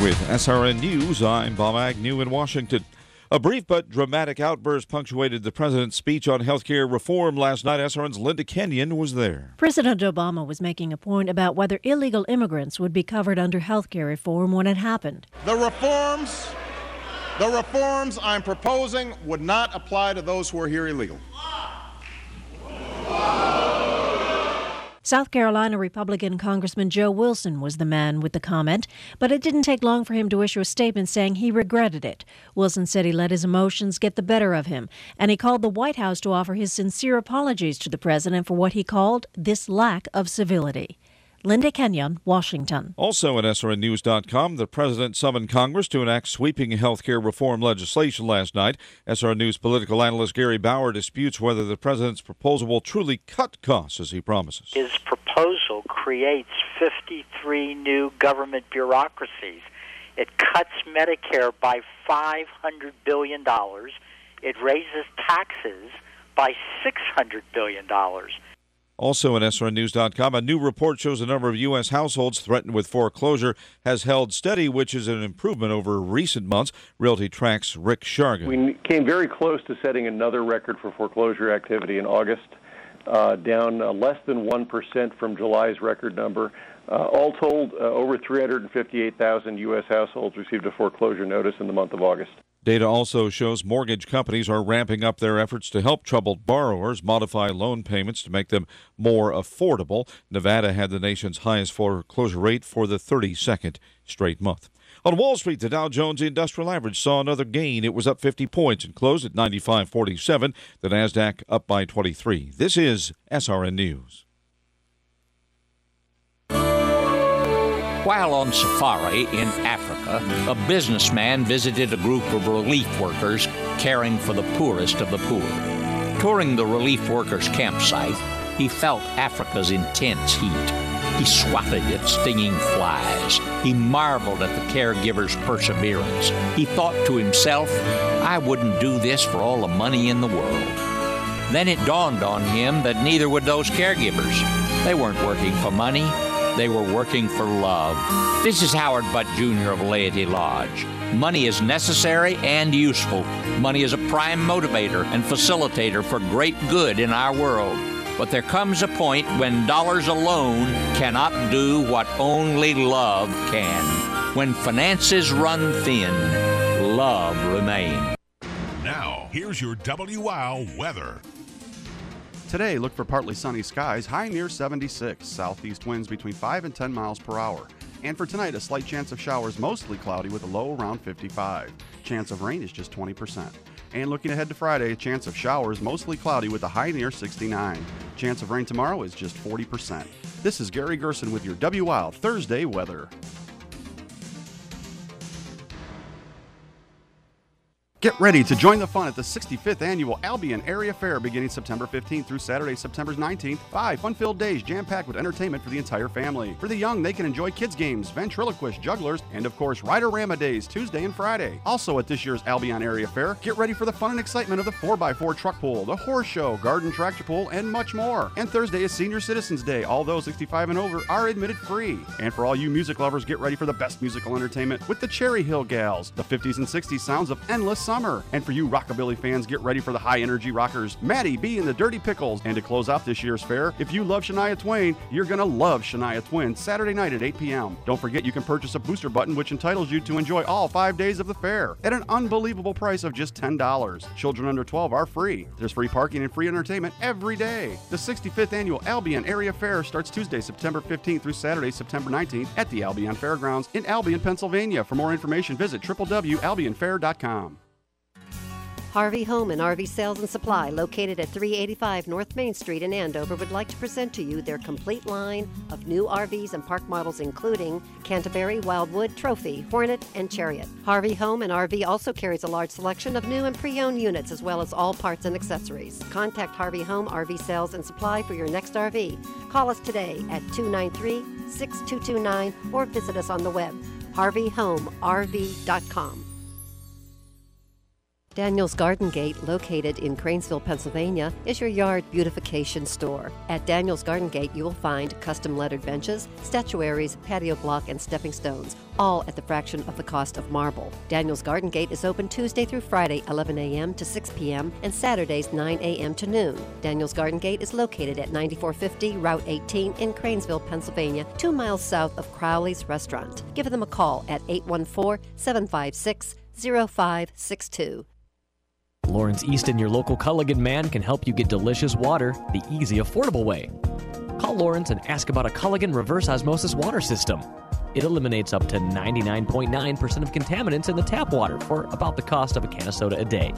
With SRN News, I'm Bob Agnew in Washington. A brief but dramatic outburst punctuated the president's speech on health care reform last night. SRN's Linda Kenyon was there. President Obama was making a point about whether illegal immigrants would be covered under health care reform when it happened. The reforms, the reforms I'm proposing would not apply to those who are here illegal. South Carolina Republican Congressman Joe Wilson was the man with the comment, but it didn't take long for him to issue a statement saying he regretted it. Wilson said he let his emotions get the better of him, and he called the White House to offer his sincere apologies to the president for what he called this lack of civility. Linda Kenyon, Washington. Also at SRNNews.com, the president summoned Congress to enact sweeping health care reform legislation last night. SRN News political analyst Gary Bauer disputes whether the president's proposal will truly cut costs as he promises. His proposal creates 53 new government bureaucracies. It cuts Medicare by $500 billion. It raises taxes by $600 billion. Also at SRNNews.com, a new report shows the number of U.S. households threatened with foreclosure has held steady, which is an improvement over recent months. RealtyTrac's Rick Sharga. We came very close to setting another record for foreclosure activity in August, uh, down uh, less than 1% from July's record number. Uh, all told, uh, over 358,000 U.S. households received a foreclosure notice in the month of August. Data also shows mortgage companies are ramping up their efforts to help troubled borrowers modify loan payments to make them more affordable. Nevada had the nation's highest foreclosure rate for the 32nd straight month. On Wall Street, the Dow Jones Industrial Average saw another gain. It was up 50 points and closed at 95.47. The Nasdaq up by 23. This is SRN News. While on safari in Africa, a businessman visited a group of relief workers caring for the poorest of the poor. Touring the relief workers' campsite, he felt Africa's intense heat. He swatted at stinging flies. He marveled at the caregiver's perseverance. He thought to himself, I wouldn't do this for all the money in the world. Then it dawned on him that neither would those caregivers. They weren't working for money, they were working for love. This is Howard Butt Jr. of Laity Lodge. Money is necessary and useful. Money is a prime motivator and facilitator for great good in our world. But there comes a point when dollars alone cannot do what only love can. When finances run thin, love remains. Now, here's your WOW weather. Today, look for partly sunny skies, high near 76, southeast winds between 5 and 10 miles per hour. And for tonight, a slight chance of showers, mostly cloudy with a low around 55. Chance of rain is just 20%. And looking ahead to Friday, a chance of showers, mostly cloudy with a high near 69. Chance of rain tomorrow is just 40%. This is Gary Gerson with your WOW Thursday weather. Get ready to join the fun at the 65th annual Albion Area Fair beginning September 15th through Saturday, September 19th. Five fun filled days jam packed with entertainment for the entire family. For the young, they can enjoy kids' games, ventriloquist, jugglers, and of course, Rider-Rama Days Tuesday and Friday. Also at this year's Albion Area Fair, get ready for the fun and excitement of the 4x4 truck pull, the horse show, garden tractor pull, and much more. And Thursday is Senior Citizens Day. All those 65 and over are admitted free. And for all you music lovers, get ready for the best musical entertainment with the Cherry Hill Gals, the 50s and 60s sounds of endless summer. And for you rockabilly fans, get ready for the high energy rockers, Maddie B and the Dirty Pickles. And to close out this year's fair, if you love Shania Twain, you're gonna love Shania Twain Saturday night at 8 p.m. Don't forget you can purchase a booster button which entitles you to enjoy all five days of the fair at an unbelievable price of just $10. Children under 12 are free. There's free parking and free entertainment every day. The 65th annual Albion Area Fair starts Tuesday, September 15th through Saturday, September 19th at the Albion Fairgrounds in Albion, Pennsylvania. For more information, visit www.albionfair.com. Harvey Home and RV Sales and Supply, located at 385 North Main Street in Andover, would like to present to you their complete line of new RVs and park models, including Canterbury, Wildwood, Trophy, Hornet, and Chariot. Harvey Home and RV also carries a large selection of new and pre owned units, as well as all parts and accessories. Contact Harvey Home, RV Sales and Supply for your next RV. Call us today at 293 6229 or visit us on the web, harveyhomerv.com. Daniel's Garden Gate, located in Cranesville, Pennsylvania, is your yard beautification store. At Daniel's Garden Gate, you will find custom lettered benches, statuaries, patio block, and stepping stones, all at the fraction of the cost of marble. Daniel's Garden Gate is open Tuesday through Friday, 11 a.m. to 6 p.m., and Saturdays, 9 a.m. to noon. Daniel's Garden Gate is located at 9450 Route 18 in Cranesville, Pennsylvania, two miles south of Crowley's Restaurant. Give them a call at 814 756 0562. Lawrence Easton, your local Culligan man, can help you get delicious water the easy, affordable way. Call Lawrence and ask about a Culligan reverse osmosis water system. It eliminates up to 99.9% of contaminants in the tap water for about the cost of a can of soda a day.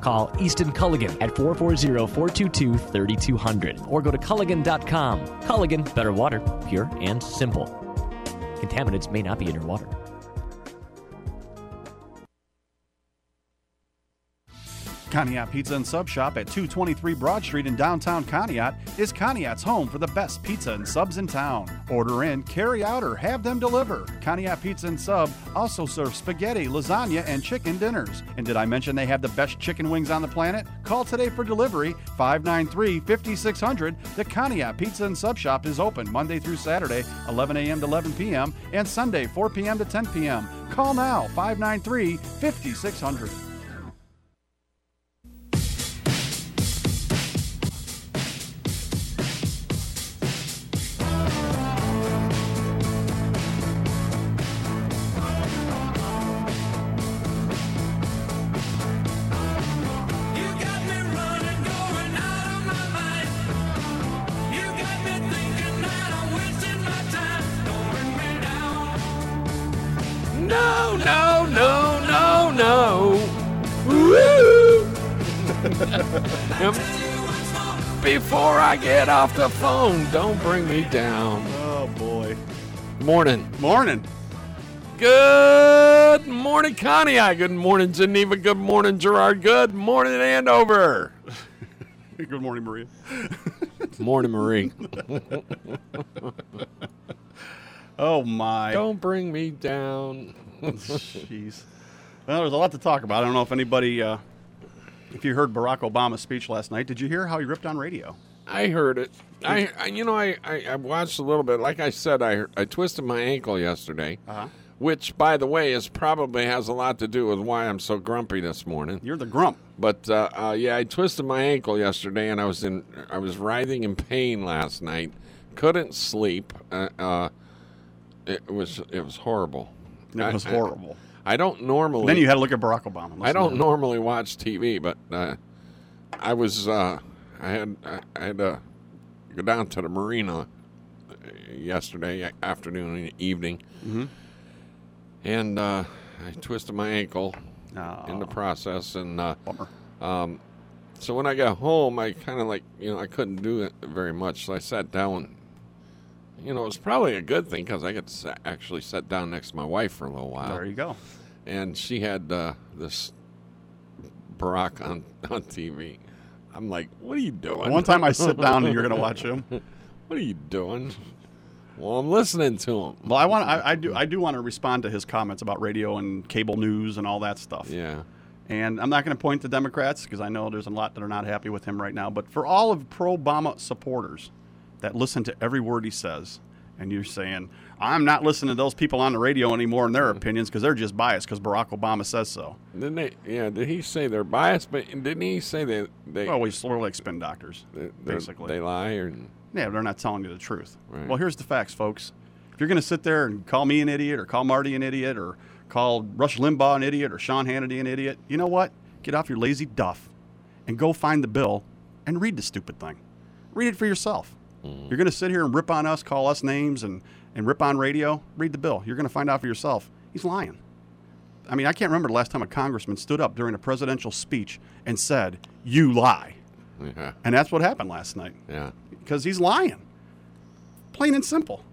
Call Easton Culligan at 440-422-3200 or go to culligan.com. Culligan, better water, pure and simple. Contaminants may not be in your water. Conneaut Pizza and Sub Shop at 223 Broad Street in downtown Conneaut is Conneaut's home for the best pizza and subs in town. Order in, carry out, or have them deliver. Conneaut Pizza and Sub also serves spaghetti, lasagna, and chicken dinners. And did I mention they have the best chicken wings on the planet? Call today for delivery 593 5600. The Conneaut Pizza and Sub Shop is open Monday through Saturday, 11 a.m. to 11 p.m., and Sunday, 4 p.m. to 10 p.m. Call now 593 5600. Before I get off the phone, don't bring me down. Oh, boy. Morning. Morning. Good morning, Connie. Good morning, Geneva. Good morning, Gerard. Good morning, Andover. Good morning, Maria. morning, Marie. oh, my. Don't bring me down. Jeez. Well, there's a lot to talk about. I don't know if anybody, uh, if you heard Barack Obama's speech last night. Did you hear how he ripped on radio? I heard it. I, I you know, I, I, I watched a little bit. Like I said, I I twisted my ankle yesterday, Uh-huh. which, by the way, is probably has a lot to do with why I'm so grumpy this morning. You're the grump. But uh, uh, yeah, I twisted my ankle yesterday, and I was in I was writhing in pain last night. Couldn't sleep. Uh, uh, it was it was horrible. It was I- horrible. I, don't normally. then you had to look at Barack Obama. I don't normally watch TV, but uh, I was uh, I had I, I had to go down to the marina uh, yesterday afternoon and evening, Mhm. and uh, I twisted my ankle in the Oh. process, and uh, Bummer. um, so when I got home, I kind of like you know I couldn't do it very much, so I sat down. You know, it was probably a good thing because I got to actually sit down next to my wife for a little while There you go. And she had uh, this Barack on on TV. I'm like, what are you doing? One time I sit down and you're going to watch him. What are you doing? Well, I'm listening to him. Well, I want I, I do I do want to respond to his comments about radio and cable news and all that stuff. Yeah. And I'm not going to point to Democrats because I know there's a lot that are not happy with him right now. But for all of pro-Obama supporters that listen to every word he says, and you're saying I'm not listening to those people on the radio anymore and their mm-hmm. opinions because they're just biased because Barack Obama says so. Didn't they? Yeah. Did he say they're biased? But didn't he say they they Well, we sort of like spin doctors, basically. they lie or Yeah, they're not telling you the truth. Right. Well, here's the facts, folks. If you're going to sit there and call me an idiot or call Marty an idiot or call Rush Limbaugh an idiot or Sean Hannity an idiot, you know what? Get off your lazy duff and go find the bill and read the stupid thing. Read it for yourself. You're going to sit here and rip on us, call us names, and, and rip on radio. Read the bill. You're going to find out for yourself. He's lying. I mean, I can't remember the last time a congressman stood up during a presidential speech and said, You lie. yeah And that's what happened last night yeah. because he's lying. Plain and simple.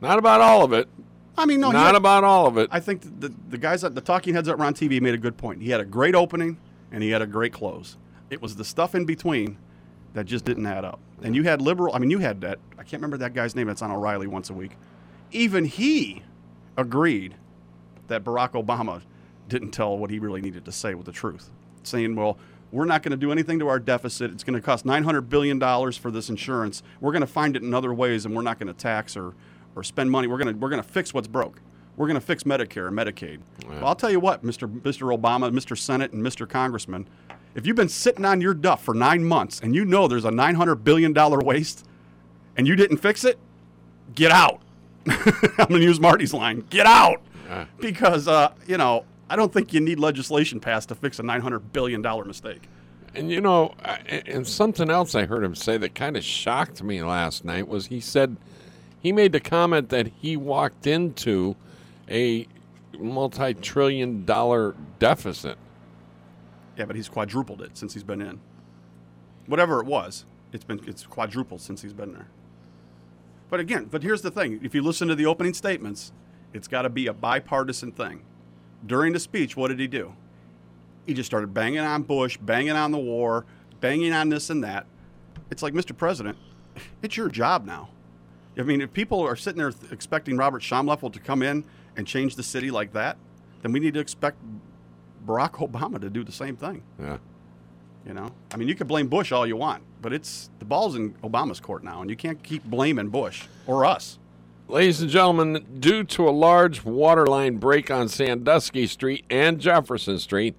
Not about all of it. I mean, no, Not had- about all of it. I think the, the, the guys at the talking heads that were on TV made a good point. He had a great opening and he had a great close. It was the stuff in between that just didn't add up. And you had liberal. I mean, you had that. I can't remember that guy's name. That's on O'Reilly once a week. Even he agreed that Barack Obama didn't tell what he really needed to say with the truth, saying, "Well, we're not going to do anything to our deficit. It's going to cost 900 billion dollars for this insurance. We're going to find it in other ways, and we're not going to tax or or spend money. We're going to we're going to fix what's broke. We're going to fix Medicare and Medicaid." Well, I'll tell you what, Mr. Mr. Obama, Mr. Senate, and Mr. Congressman, if you've been sitting on your duff for nine months and you know there's a 900 billion dollar waste, and you didn't fix it, get out. I'm going to use Marty's line. Get out. Because, uh, you know, I don't think you need legislation passed to fix a $900 billion mistake. And you know, and something else I heard him say that kind of shocked me last night was he said he made the comment that he walked into a multi-trillion dollar deficit. Yeah, but he's quadrupled it since he's been in. Whatever it was, it's been it's quadrupled since he's been there. But again, but here's the thing: if you listen to the opening statements, it's got to be a bipartisan thing. During the speech, what did he do? He just started banging on Bush, banging on the war, banging on this and that. It's like, Mr. President, it's your job now. I mean, if people are sitting there expecting Robert Schaumleffel to come in and change the city like that, then we need to expect Barack Obama to do the same thing. Yeah. You know, I mean, you can blame Bush all you want, but it's the ball's in Obama's court now, and you can't keep blaming Bush or us. Ladies and gentlemen, due to a large water line break on Sandusky Street and Jefferson Street,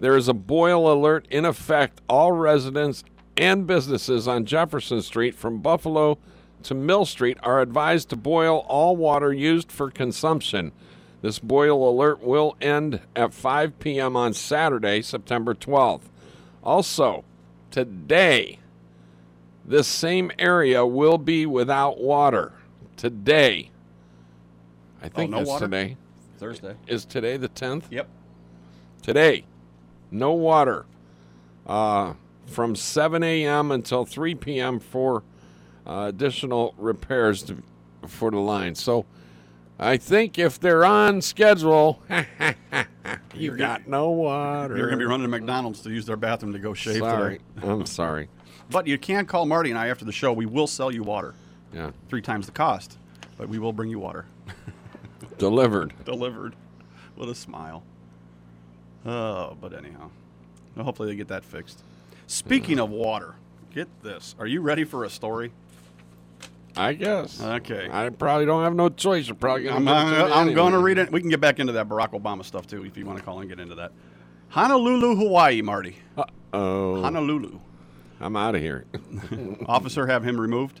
there is a boil alert in effect. All residents and businesses on Jefferson Street from Buffalo to Mill Street are advised to boil all water used for consumption. This boil alert will end at 5 p.m. on Saturday, September 12th. Also, today, this same area will be without water. Today. I think Oh, no that's water? today. Thursday. Is today the 10th? Yep. Today, no water uh, from 7 a.m. until 3 p.m. for uh, additional repairs to, for the line. So I think if they're on schedule, you got no water. You're going to be running to McDonald's to use their bathroom to go shave Sorry. today. I'm sorry. But you can call Marty and I after the show. We will sell you water. Yeah. Three times the cost, but we will bring you water. Delivered. Delivered with a smile. Oh, but anyhow. Well, hopefully they get that fixed. Speaking of water, get this. Are you ready for a story? I guess. Okay. I probably don't have no choice. You're probably uh, I'm, gonna I'm, to me I'm going to read it. We can get back into that Barack Obama stuff too, if you want to call and get into that. Honolulu, Hawaii, Marty. Oh. Honolulu. I'm out of here. Officer have him removed.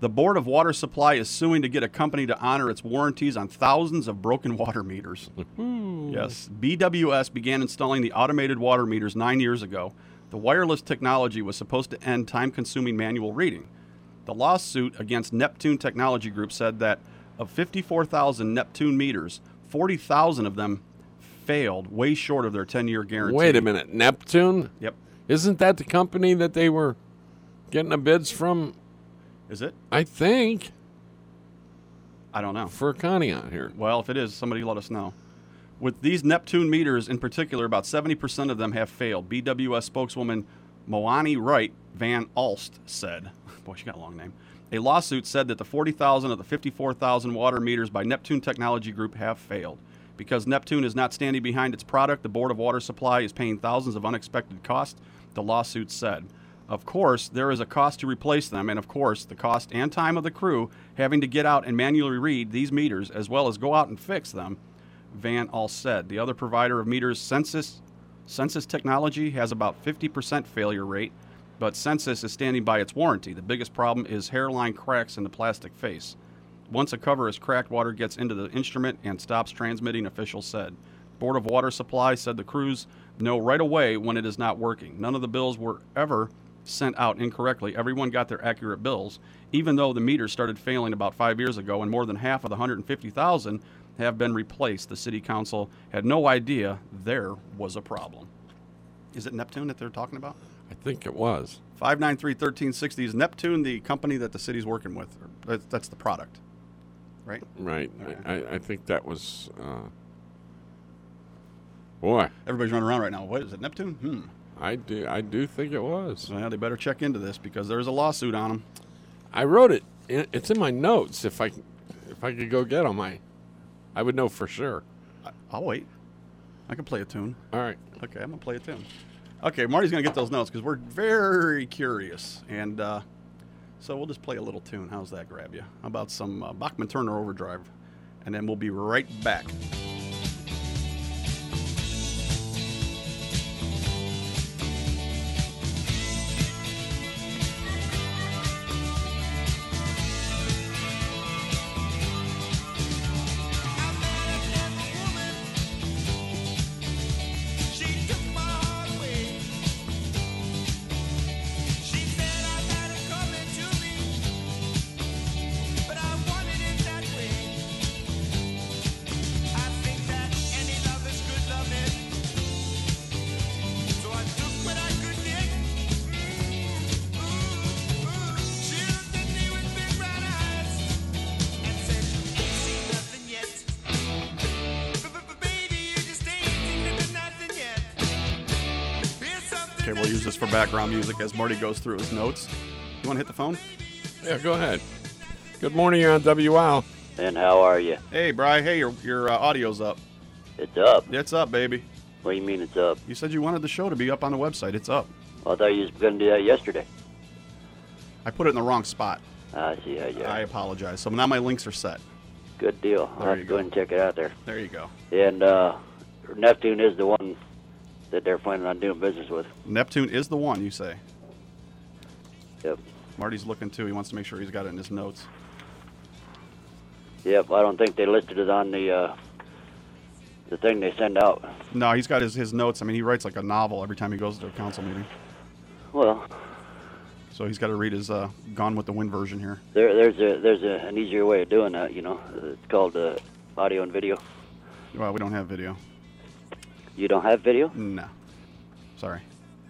The Board of Water Supply is suing to get a company to honor its warranties on thousands of broken water meters. yes, BWS began installing the automated water meters nine years ago. The wireless technology was supposed to end time consuming manual reading. The lawsuit against Neptune Technology Group said that of 54,000 Neptune meters, 40,000 of them failed, way short of their 10 year guarantee. Wait a minute. Neptune? Yep. Isn't that the company that they were getting the bids from? Is it? I think. I don't know. For Conneaut here. Well, if it is, somebody let us know. With these Neptune meters in particular, about 70% of them have failed. BWS spokeswoman Moani Wright Van Alst said, boy, she got a long name. A lawsuit said that the 40,000 of the 54,000 water meters by Neptune Technology Group have failed. Because Neptune is not standing behind its product, the Board of Water Supply is paying thousands of unexpected costs, the lawsuit said. Of course, there is a cost to replace them, and of course, the cost and time of the crew having to get out and manually read these meters as well as go out and fix them, Van All said. The other provider of meters, Sensus, Sensus Technology, has about 50% failure rate, but Sensus is standing by its warranty. The biggest problem is hairline cracks in the plastic face. Once a cover is cracked, water gets into the instrument and stops transmitting, officials said. Board of Water Supply said the crews know right away when it is not working. None of the bills were ever sent out incorrectly. Everyone got their accurate bills, even though the meters started failing about five years ago, and more than half of the 150,000 have been replaced. The city council had no idea there was a problem. Is it Neptune that they're talking about? I think it was. 593 1360 is Neptune the company that the city's working with? That's, that's the product, right? Right. I, I- I think that was. Uh, boy, Everybody's running around right now. What is it, Neptune? Hmm. I do. I do think it was. Well, they better check into this because there's a lawsuit on them. I wrote it. It's in my notes. If I, if I could go get them, I I would know for sure. I'll wait. I can play a tune. All right. Okay, I'm gonna play a tune. Okay, Marty's gonna get those notes because we're very curious, and uh, so we'll just play a little tune. How's that grab you? How about some uh, Bachman Turner Overdrive, and then we'll be right back. Background music as Marty goes through his notes. You want to hit the phone? Yeah, go ahead. Good morning, you're on WOW. And how are you? Hey, Bry. Hey, your your uh, audio's up. It's up. It's up, baby. What do you mean it's up? You said you wanted the show to be up on the website. It's up. Well, I thought you was going to do that yesterday. I put it in the wrong spot. I see how you I apologize. So now my links are set. Good deal. I'll have you to go ahead and check it out there. There you go. And uh, Neptune is the one that they're planning on doing business with. Neptune is the one, you say. Yep. Marty's looking too. He wants to make sure he's got it in his notes. Yep. I don't think they listed it on the uh, the thing they send out. No, he's got his, his notes. I mean, he writes like a novel every time he goes to a council meeting. Well, So he's got to read his uh, Gone with the Wind version here. there there's a there's a, an easier way of doing that. You know, it's called uh, audio and video. Well, we don't have video. You don't have video? No. Sorry.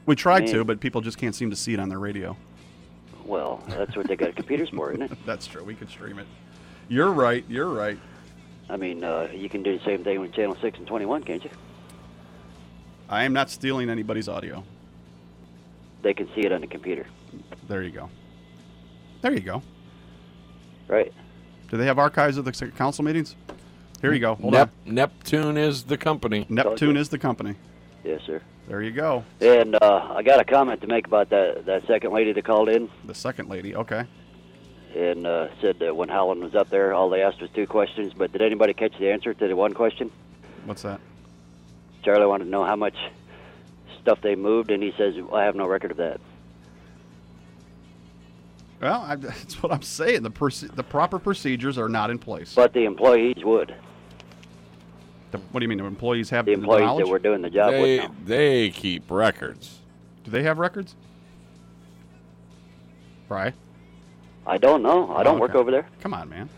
We tried to, but people just can't seem to see it on their radio. Well, that's what they got computers for, isn't it? That's true. We could stream it. You're right. You're right. I mean, uh, you can do the same thing with channel six and twenty-one, can't you? I am not stealing anybody's audio. They can see it on the computer, There you go. There you go. right? Do they have archives of the council meetings? Here you go. Hold Nep- Neptune is the company. on. Neptune is the company. Yes, sir. There you go. And uh, I got a comment to make about that that second lady that called in The second lady. Okay. and uh, said that when Howland was up there, all they asked was two questions. But did anybody catch the answer to the one question? What's that? Charlie wanted to know how much stuff they moved, and he says, "I have no record of that." Well, I, that's what I'm saying. The proce- the proper procedures are not in place. But the employees would. The- what do you mean? The employees have The employees knowledge? that were doing the job They, with them. they keep records. Do they have records? Right. I don't know. I don't Oh, work over there. Come on, man.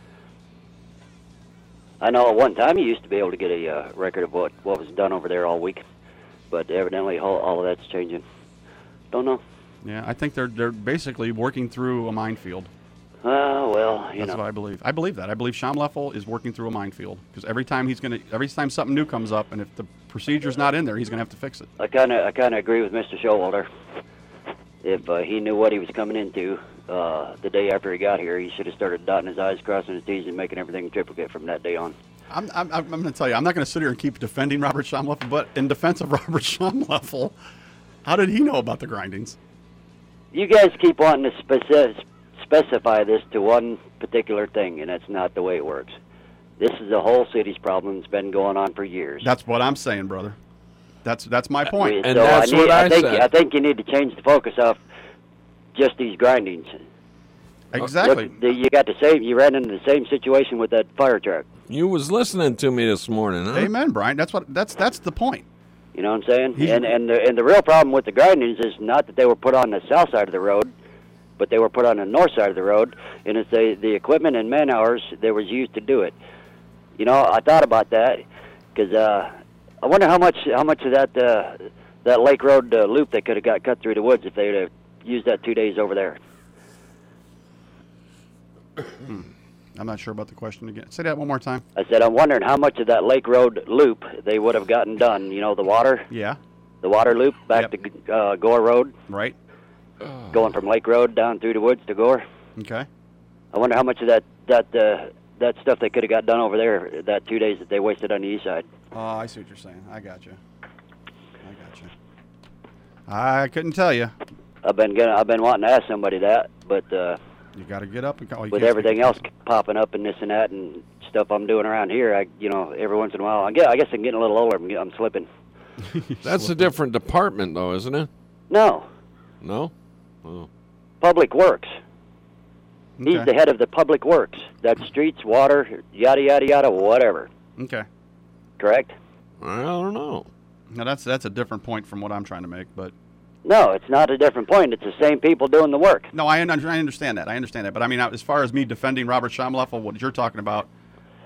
I know at one time you used to be able to get a uh, record of what what was done over there all week, but evidently all, all of that's changing. Don't know. Yeah, I think they're they're basically working through a minefield. Uh, well, you That's know. what I believe. I believe that. I believe Schaumleffel is working through a minefield because every time he's gonna, every time something new comes up, and if the procedure's not in there, he's gonna have to fix it. I kind of I kind of agree with Mr. Showalter. If uh, he knew what he was coming into uh, the day after he got here, he should have started dotting his I's, crossing his T's, and making everything triplicate from that day on. I'm, I'm, I'm going to tell you, I'm not going to sit here and keep defending Robert Schaumleffel, but in defense of Robert Schaumleffel, how did he know about the grindings? You guys keep wanting to speci- specify this to one particular thing, and that's not the way it works. This is a whole city's problem. It's been going on for years. That's what I'm saying, brother. That's that's my uh, point. And so that's I, need, what I think said. I think you need to change the focus off just these grindings. Exactly. Look, the, you got the same. You ran into the same situation with that fire truck. You was listening to me this morning, huh? Amen, Brian. That's what that's that's the point. You know what I'm saying? He's- And and the, and the real problem with the grindings is not that they were put on the south side of the road, but they were put on the north side of the road, and it's the the equipment and man hours that was used to do it. You know, I thought about that because uh, I wonder how much how much of that uh, that Lake Road uh, loop they could have got cut through the woods if they'd have used that two days over there. I'm not sure about the question again. Say that one more time. I said I'm wondering how much of that Lake Road loop they would have gotten done. You know, the water, Yeah. the water loop back to uh, Gore Road. Right. Going from Lake Road down through the woods to Gore. Okay. I wonder how much of that that uh, that stuff they could have got done over there that two days that they wasted on the east side. Oh, I see what you're saying. I got you. I got you. I couldn't tell you. I've been gonna, I've been wanting to ask somebody that, but uh, You got to get up and go. you with everything else popping up and this and that and stuff I'm doing around here, I you know every once in a while I get I guess I'm getting a little older. I'm, I'm slipping. That's a different department, though, isn't it? No, No. Oh. Public Works. He's the head of the Public Works. That's streets, water, yada yada yada, whatever. Okay. Correct? I don't know. Now that's that's a different point from what I'm trying to make, but No, it's not a different point. It's the same people doing the work. no, I, un- I understand that. I understand that. But I mean, as far as me defending Robert Schaumleffel, what you're talking about,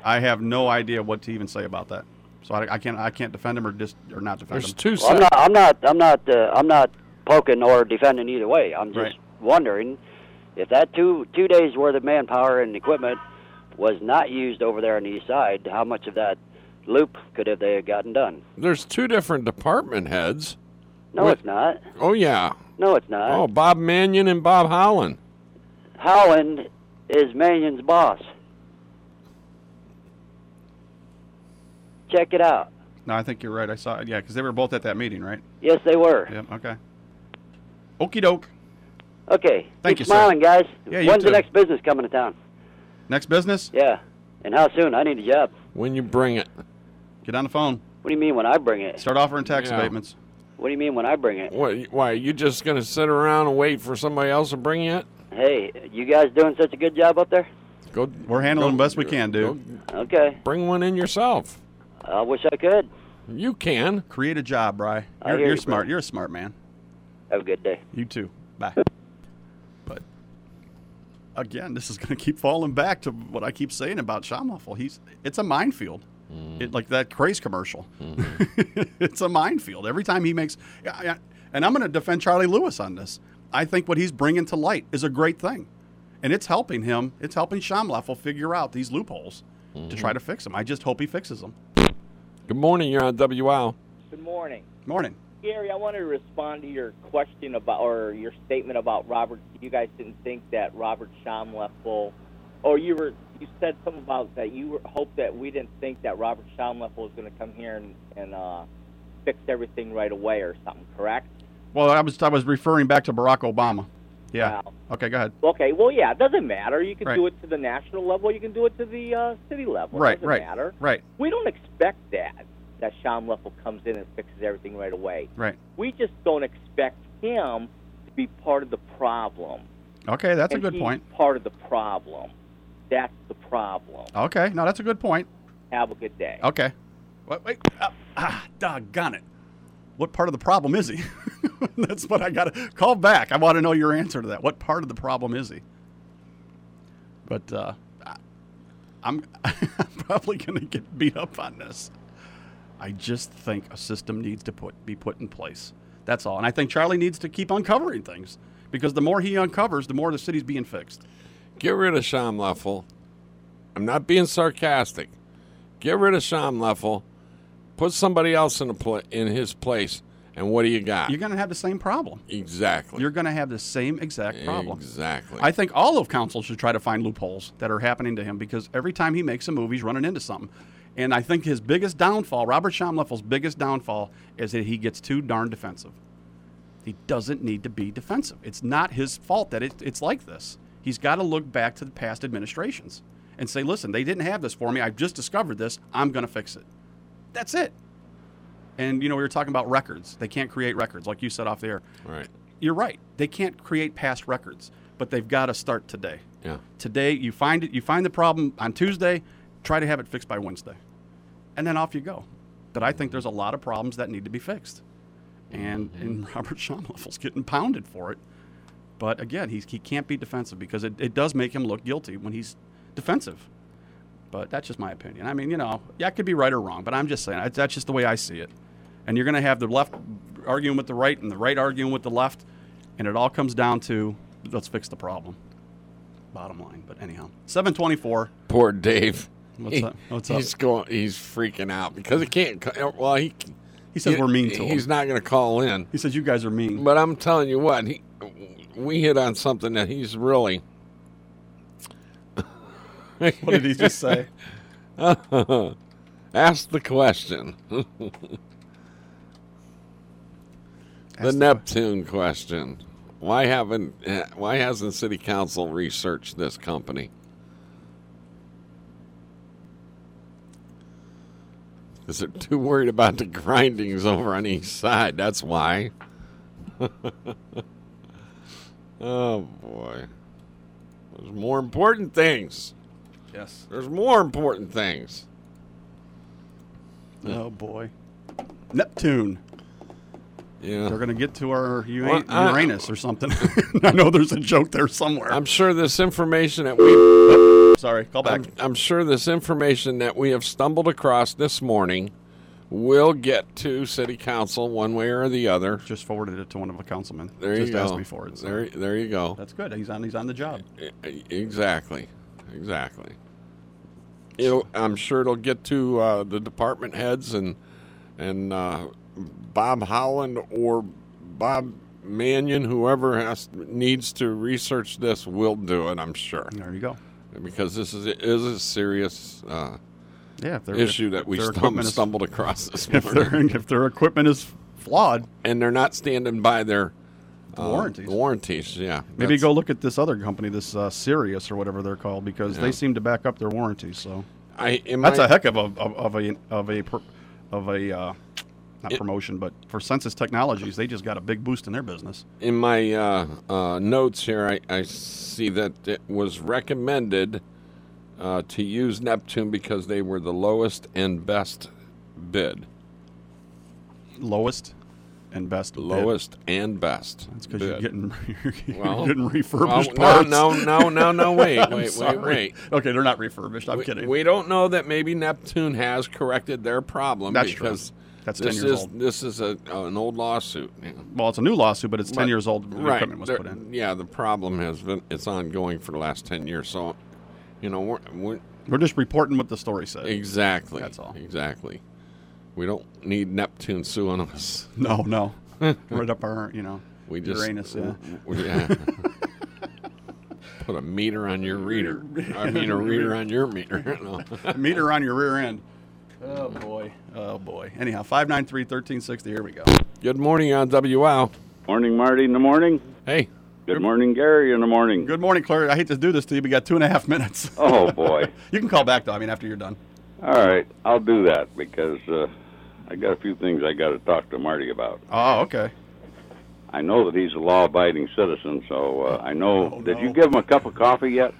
I have no idea what to even say about that. So I, I can't I can't defend him or just or not defend There's him. two Well, I'm not. I'm not. I'm not. Uh, I'm not poking or defending either way. I'm just Right. wondering if that two two days worth of manpower and equipment was not used over there on the east side. How much of that loop could have they gotten done? There's two different department heads. No, What? it's not. Oh yeah. No, it's not. Oh, Bob Mannion and Bob Howland. Howland is Mannion's boss. Check it out. No, I think you're right. I saw it. Yeah, because they were both at that meeting, right? Yes, they were. Yep. Okay. Okie doke. Okay. Thank Keep you, sir. smiling, guys. Yeah, you When's too. the next business coming to town? Next business. Yeah. And how soon? I need a job. When you bring it. Get on the phone. What do you mean when I bring it? Start offering tax Yeah. abatements. What do you mean when I bring it? What? Why? Are you just gonna sit around and wait for somebody else to bring it? Hey, you guys doing such a good job up there? Go. We're handling go- the best we can, dude. Okay. Bring one in yourself. I wish I could. You can. Create a job, Bry. I You're, hear you're you, smart. bro. You're a smart man. Have a good day. You too. Bye. But again, this is going to keep falling back to what I keep saying about Schaumleffel. He's it's a minefield. Mm-hmm. It, like that craze commercial. Mm-hmm. it's a minefield. Every time he makes, yeah, yeah, and I'm going to defend Charlie Lewis on this. I think what he's bringing to light is a great thing, and it's helping him. It's helping Schaumleffel figure out these loopholes to try mm-hmm. to fix them. I just hope he fixes them. Good morning. You're on WOW. Good morning. Morning. Gary, I wanted to respond to your question about, or your statement about Robert. You guys didn't think that Robert Schaumleffel, or you were, you said something about that you were, hoped that we didn't think that Robert Schaumleffel was going to come here and, and uh, fix everything right away or something, correct? Well, I was I was referring back to Barack Obama. Yeah. Wow. Okay, go ahead. Okay, well, yeah, it doesn't matter. You can Right. do it to the national level. You can do it to the uh, city level. Right, it doesn't right, matter. right. We don't expect that, that Schaumleffel comes in and fixes everything right away. Right. We just don't expect him to be part of the problem. Okay, that's a good he's point. Part of the problem. That's the problem. Okay, no, that's a good point. Have a good day. Okay. Wait, wait. Ah, ah, doggone it. What part of the problem is he? that's what I got to call back. I want to know your answer to that. What part of the problem is he? But uh, I'm, I'm probably going to get beat up on this. I just think a system needs to put be put in place. That's all. And I think Charlie needs to keep uncovering things because the more he uncovers, the more the city's being fixed. Get rid of Schaumleffel. I'm not being sarcastic. Get rid of Schaumleffel. Put somebody else in, a pla in his place. And what do you got? You're going to have the same problem. Exactly. You're going to have the same exact problem. Exactly. I think all of council should try to find loopholes that are happening to him because every time he makes a move, he's running into something. And I think his biggest downfall, Robert Schaumleffel's biggest downfall, is that he gets too darn defensive. He doesn't need to be defensive. It's not his fault that it, it's like this. He's got to look back to the past administrations and say, listen, they didn't have this for me. I've just discovered this. I'm going to fix it. That's it. And, you know, we were talking about records. They can't create records, like you said off the air. Right. You're right. They can't create past records, but they've got to start today. Yeah. Today, you find it. You find the problem on Tuesday. Try to have it fixed by Wednesday, and then off you go. But I think there's a lot of problems that need to be fixed, and mm-hmm. and Robert Schaumleffel's getting pounded for it. But again, he's, he can't be defensive because it, it does make him look guilty when he's defensive. But that's just my opinion. I mean, you know, yeah, I could be right or wrong, but I'm just saying that's- that's just the way I see it. And you're going to have the left arguing with the right and the right arguing with the left, and it all comes down to let's fix the problem. Bottom line. But anyhow, 724. Poor Dave. What's He- up? What's up? he's going. He's freaking out because he can't. Well, he. He says we're mean to him. He's not going to call in. He says you guys are mean. But I'm telling you what, he, we hit on something that he's really. What did he just say? Ask the question. the Neptune question. Why haven't eh, why hasn't city council researched this company? Is they're too worried about the grindings over on each side. That's why. oh boy. There's more important things. Yes. There's more important things. Oh boy. Neptune. Yeah. They're going to get to our Ura- Well, I- Uranus or something. I know there's a joke there somewhere. I'm sure this information that we Sorry, call back. I'm, I'm sure this information that we have stumbled across this morning will get to city council one way or the other. Just forwarded it to one of the councilmen. There Just you go. asked me for it. so. There, there you go. That's good. He's on. He's on the job. Exactly, exactly. It'll, I'm sure it'll get to uh, the department heads and and uh, Bob Howland or Bob Mannion, whoever has needs to research this, will do it. I'm sure. There you go. Because this is is a serious uh, Yeah, if issue that we stum- is- stumbled across this If their, morning. if their equipment is flawed, and they're not standing by their uh, warranties. Warranties, yeah. maybe go look at this other company, this uh, Sirius or whatever they're called, because Yeah. they seem to back up their warranties. So I that's my- a heck of a of, of a of a per- of a uh, not It- promotion, but for Sensus Technologies, they just got a big boost in their business. In my uh, uh, notes here, I, I see that it was recommended uh, to use Neptune because they were the lowest and best bid. Lowest and best. bid. Lowest and best. That's because you're getting you're Well, getting refurbished well, parts. No, no, no, no. Wait, wait, wait, wait. Okay, they're not refurbished. I'm we, kidding. We don't know that maybe Neptune has corrected their problem That's true. That's 10 this years is old. this is a uh, an old lawsuit. Yeah. Well, it's a new lawsuit, but it's ten But- years old. The right. equipment was there- put in. Yeah, the problem has been it's ongoing for the last ten years. So, you know, we're, we're We're just reporting what the story says. exactly That's all. Exactly. We don't need Neptune suing us. No, no. right up our, you know, We just Uranus. Yeah. w- yeah. Put a meter on your reader. I mean, a reader on your meter. No. Meter on your rear end. Oh boy. Oh boy. Anyhow, five nine three thirteen sixty. Here we go. Good morning on WOW. Morning, Marty, in the morning. Hey. Good morning, Gary, in the morning. Good morning, Claire. I hate to do this to you. but We got two and a half minutes. Oh, boy. you can call back though. I mean, after you're done. All right, I'll do that because uh, I got a few things I got to talk to Marty about. Oh, okay. I know that he's a law-abiding citizen, so uh, I know. Oh, did no. you give him a cup of coffee yet?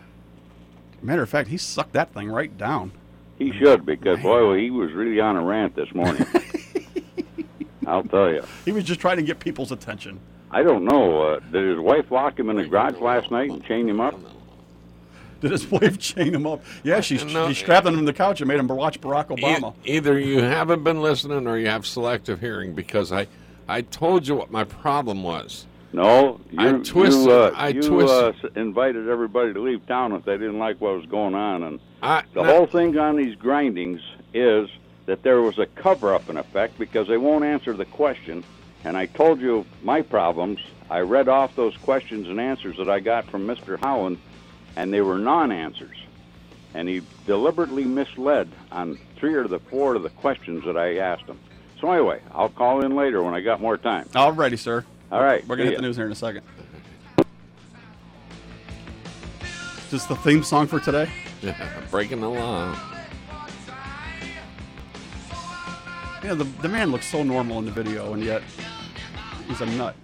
Matter of fact, he sucked that thing right down. He should because boy, he was really on a rant this morning. I'll tell you. He was just trying to get people's attention. I don't know. Uh, did his wife lock him in the garage last night and chain him up? Did his wife chain him up? Yeah, she, No. she strapped him to the couch and made him watch Barack E- Obama. either you haven't been listening or you have selective hearing because I, I told you what my problem was. No, you, I twisted- you, uh, I you twisted- uh, invited everybody to leave town if they didn't like what was going on, and I, the no- whole thing on these grindings is that there was a cover-up in effect because they won't answer the question. And I told you my problems. I read off those questions and answers that I got from Mr. Howland, and they were non-answers. And he deliberately misled on three or the four of the questions that I asked him. So anyway, I'll call in later when I got more time. All righty, sir. All right, We're gonna see hit the news here in a second. Just the theme song for today? breaking the law. Yeah, the, the man looks so normal in the video, and yet he's a nut.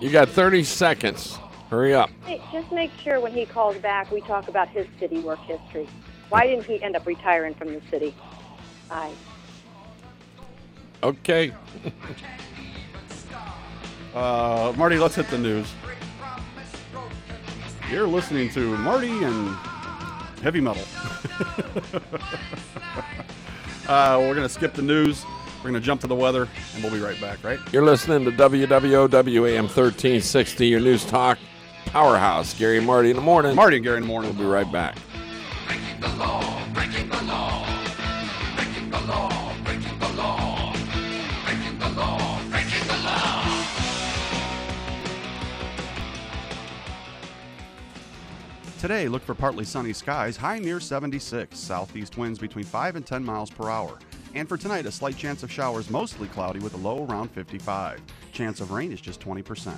You got 30 seconds. Hurry up. Hey, just make sure when he calls back, we talk about his city work history. Why didn't he end up retiring from the city? Bye. Okay. Uh, Marty, let's hit the news. You're listening to Marty and heavy metal. uh, we're going to skip the news. We're going to jump to the weather, and we'll be right back, right? You're listening to WWOWAM 1360, your news talk powerhouse. Gary and Marty in the morning. Marty and Gary in the morning. We'll be right back. Today, look for partly sunny skies, high near 76. Southeast winds between 5 and 10 miles per hour. And for tonight, a slight chance of showers, mostly cloudy with a low around 55. Chance of rain is just 20%.